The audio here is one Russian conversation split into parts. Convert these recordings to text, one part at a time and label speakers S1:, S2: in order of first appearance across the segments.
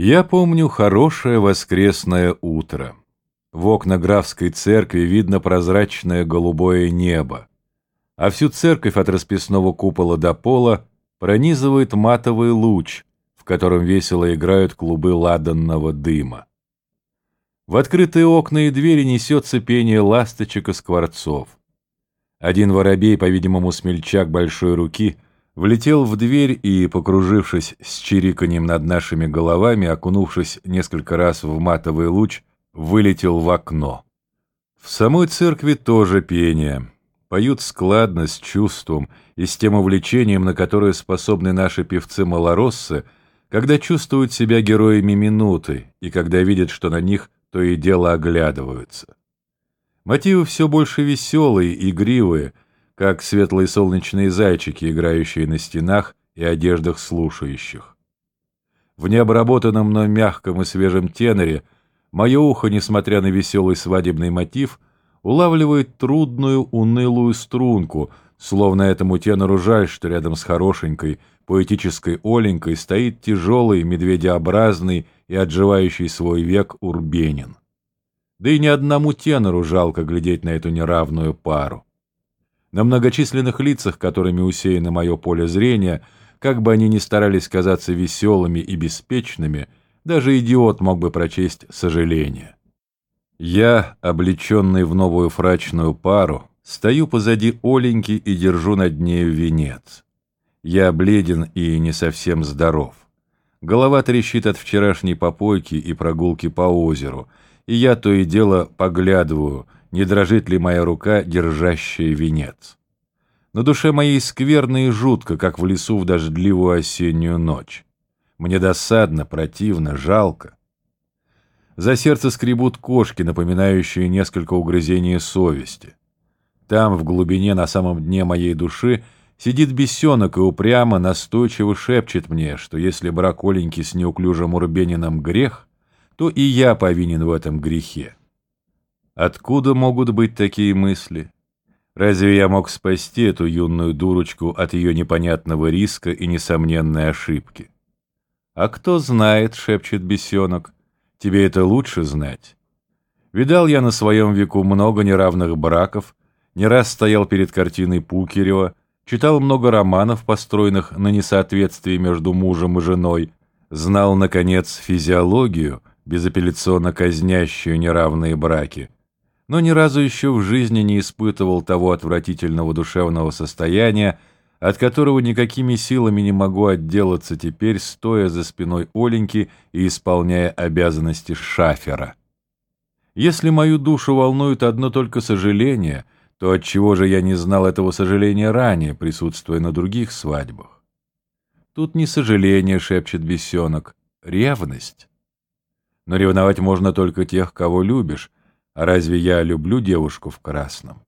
S1: Я помню хорошее воскресное утро. В окна графской церкви видно прозрачное голубое небо, а всю церковь от расписного купола до пола пронизывает матовый луч, в котором весело играют клубы ладанного дыма. В открытые окна и двери несется пение ласточек и скворцов. Один воробей, по-видимому, смельчак большой руки — влетел в дверь и, покружившись с чириканьем над нашими головами, окунувшись несколько раз в матовый луч, вылетел в окно. В самой церкви тоже пение. Поют складно, с чувством и с тем увлечением, на которое способны наши певцы-малороссы, когда чувствуют себя героями минуты и когда видят, что на них то и дело оглядываются. Мотивы все больше веселые, игривые — как светлые солнечные зайчики, играющие на стенах и одеждах слушающих. В необработанном, но мягком и свежем теноре мое ухо, несмотря на веселый свадебный мотив, улавливает трудную, унылую струнку, словно этому тенору жаль, что рядом с хорошенькой, поэтической Оленькой стоит тяжелый, медведеобразный и отживающий свой век Урбенин. Да и ни одному тенору жалко глядеть на эту неравную пару. На многочисленных лицах, которыми усеяно мое поле зрения, как бы они ни старались казаться веселыми и беспечными, даже идиот мог бы прочесть сожаление. Я, облеченный в новую фрачную пару, стою позади Оленьки и держу над нею венец. Я бледен и не совсем здоров. Голова трещит от вчерашней попойки и прогулки по озеру, и я то и дело поглядываю — не дрожит ли моя рука, держащая венец. На душе моей скверно и жутко, как в лесу в дождливую осеннюю ночь. Мне досадно, противно, жалко. За сердце скребут кошки, напоминающие несколько угрызений совести. Там, в глубине, на самом дне моей души, сидит бесенок и упрямо, настойчиво шепчет мне, что если брак Оленьки с неуклюжим Урбениным грех, то и я повинен в этом грехе. Откуда могут быть такие мысли? Разве я мог спасти эту юную дурочку от ее непонятного риска и несомненной ошибки? «А кто знает», — шепчет бесенок, — «тебе это лучше знать». Видал я на своем веку много неравных браков, не раз стоял перед картиной Пукерева, читал много романов, построенных на несоответствии между мужем и женой, знал, наконец, физиологию, безапелляционно казнящую неравные браки — но ни разу еще в жизни не испытывал того отвратительного душевного состояния, от которого никакими силами не могу отделаться теперь, стоя за спиной Оленьки и исполняя обязанности шафера. Если мою душу волнует одно только сожаление, то отчего же я не знал этого сожаления ранее, присутствуя на других свадьбах? Тут не сожаление, шепчет бесенок, ревность. Но ревновать можно только тех, кого любишь, а разве я люблю девушку в красном?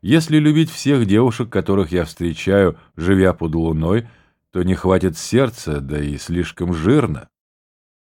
S1: Если любить всех девушек, которых я встречаю, живя под луной, то не хватит сердца, да и слишком жирно.